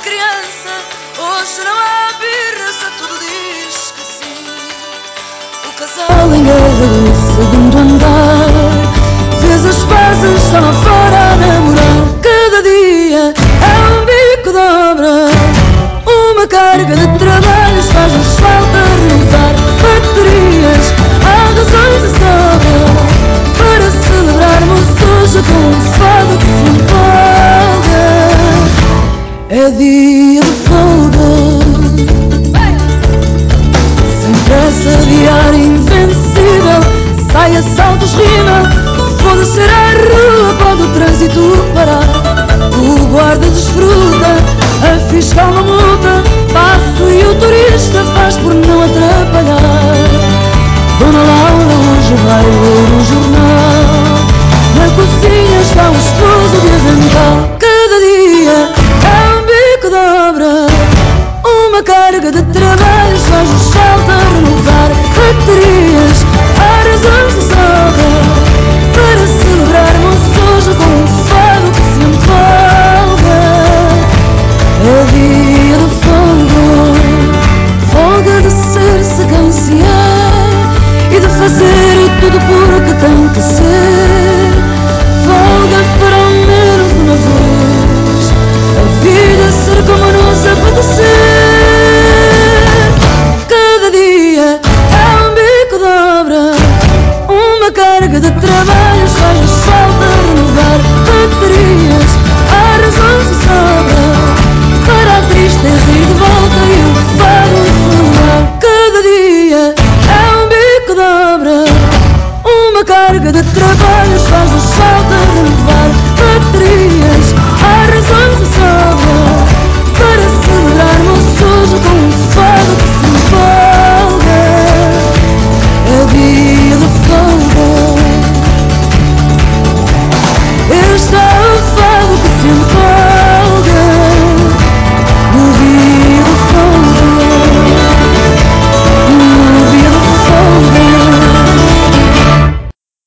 criança. Hoje não há birra, tudo diz que sim. O casal guerra do segundo andar É dia de folga. Sem pressa, diário invencível. Saia, saltos, rima. Foda-se a rua, pode o trânsito parar. O guarda desfruta, a fiscal não multa. Passo e o turista faz por não atrapalhar. Dona Laura hoje vai carga de trabalhos faz-nos falta renovar baterias. Carga de trabalhos faz-nos falta renovar baterias. Há razões de sobra para a tristeza ir de volta e o fado funeral. Cada dia é um bico de obra, uma carga de trabalhos faz